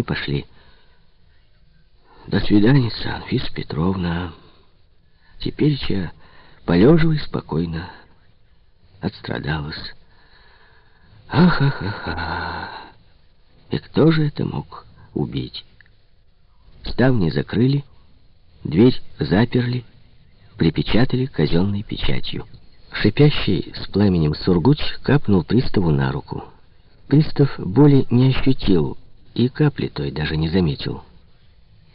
и пошли. До свидания, Анфиса Петровна. Теперь я полеживай спокойно. Отстрадалась. Ах-ах-ах-ах. И кто же это мог убить? Ставни закрыли, дверь заперли, припечатали казенной печатью. Шипящий с пламенем сургуч капнул приставу на руку. Пристав боли не ощутил и капли той даже не заметил.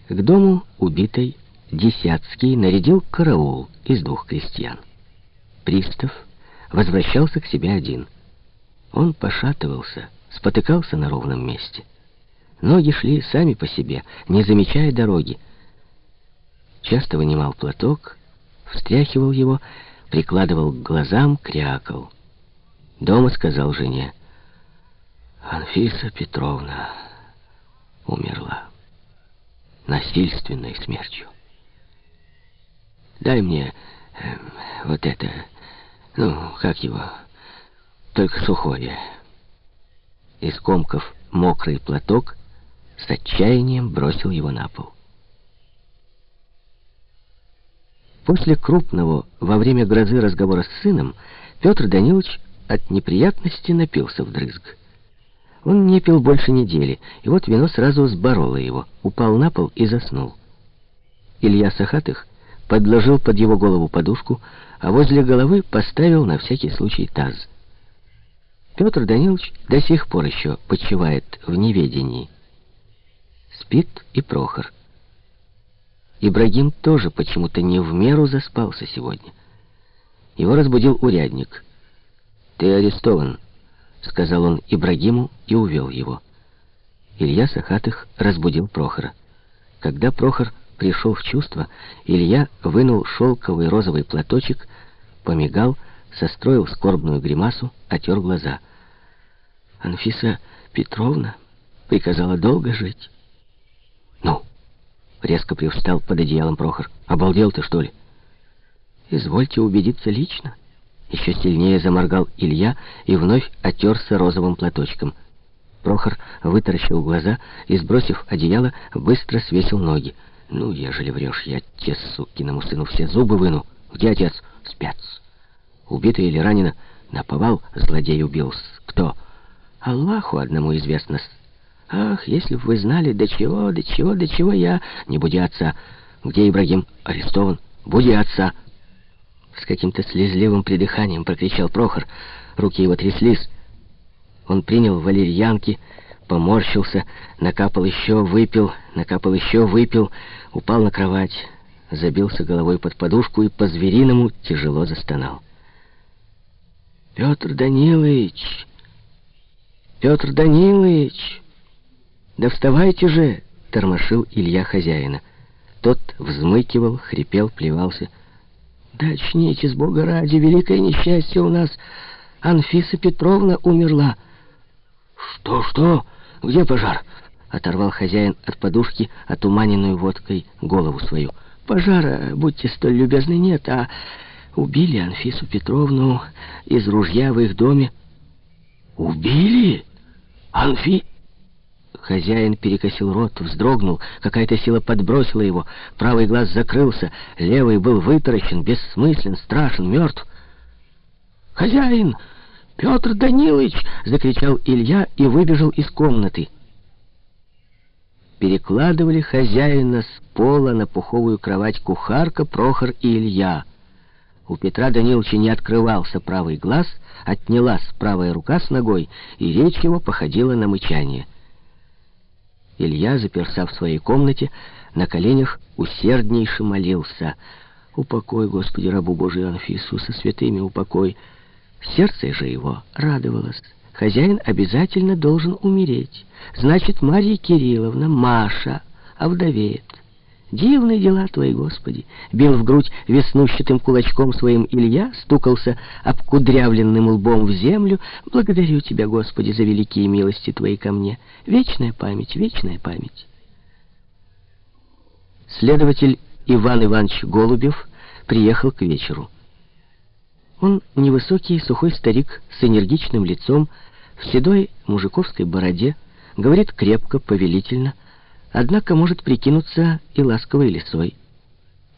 К дому убитой Десятский нарядил караул из двух крестьян. Пристав возвращался к себе один. Он пошатывался, спотыкался на ровном месте. Ноги шли сами по себе, не замечая дороги. Часто вынимал платок, встряхивал его, прикладывал к глазам, крякал. Дома сказал жене, «Анфиса Петровна умерла насильственной смертью. Дай мне э, вот это, ну, как его, только сухое». Из комков мокрый платок с отчаянием бросил его на пол. После крупного во время грозы разговора с сыном Петр Данилович от неприятности напился вдрызг. Он не пил больше недели, и вот вино сразу сбороло его, упал на пол и заснул. Илья Сахатых подложил под его голову подушку, а возле головы поставил на всякий случай таз. Петр Данилович до сих пор еще почивает в неведении. Спит и Прохор. Ибрагим тоже почему-то не в меру заспался сегодня. Его разбудил урядник. «Ты арестован», — сказал он Ибрагиму и увел его. Илья Сахатых разбудил Прохора. Когда Прохор пришел в чувство, Илья вынул шелковый розовый платочек, помигал, состроил скорбную гримасу, отер глаза. «Анфиса Петровна приказала долго жить». «Ну?» Резко привстал под одеялом Прохор. «Обалдел ты, что ли?» «Извольте убедиться лично». Еще сильнее заморгал Илья и вновь отерся розовым платочком. Прохор вытаращил глаза и, сбросив одеяло, быстро свесил ноги. «Ну, ежели врешь, я те сукиному сыну все зубы выну. Где отец? Спят. Убитый или ранено? Наповал злодей убил. Кто? Аллаху одному известно. Ах, если бы вы знали, до чего, до чего, до чего я... Не буди отца. Где Ибрагим? Арестован. Буди отца. С каким-то слезливым придыханием прокричал Прохор. Руки его тряслись. Он принял валерьянки, поморщился, накапал еще, выпил, накапал еще, выпил, упал на кровать, забился головой под подушку и по-звериному тяжело застонал. «Петр Данилович! Петр Данилович!» «Да вставайте же!» — тормошил Илья хозяина. Тот взмыкивал, хрипел, плевался. «Да очнитесь, Бога ради, великое несчастье у нас! Анфиса Петровна умерла!» «Что, что? Где пожар?» — оторвал хозяин от подушки, отуманенную водкой, голову свою. «Пожара, будьте столь любезны, нет, а убили Анфису Петровну из ружья в их доме». «Убили? Анфи...» Хозяин перекосил рот, вздрогнул, какая-то сила подбросила его, правый глаз закрылся, левый был вытаращен, бессмыслен, страшен, мертв. «Хозяин! Петр Данилович!» — закричал Илья и выбежал из комнаты. Перекладывали хозяина с пола на пуховую кровать кухарка, Прохор и Илья. У Петра Даниловича не открывался правый глаз, отнялась правая рука с ногой, и речь его походила на мычание — Илья, заперся в своей комнате, на коленях усерднейше молился. «Упокой, Господи, рабу Божию Анфису, со святыми упокой!» Сердце же его радовалось. Хозяин обязательно должен умереть. Значит, Марья Кирилловна, Маша, овдовеет. Дивные дела твои, Господи!» Бил в грудь веснущатым кулачком своим Илья, стукался обкудрявленным лбом в землю. «Благодарю Тебя, Господи, за великие милости Твои ко мне. Вечная память, вечная память!» Следователь Иван Иванович Голубев приехал к вечеру. Он невысокий, сухой старик с энергичным лицом, в седой мужиковской бороде, говорит крепко, повелительно, однако может прикинуться и ласковой лисой.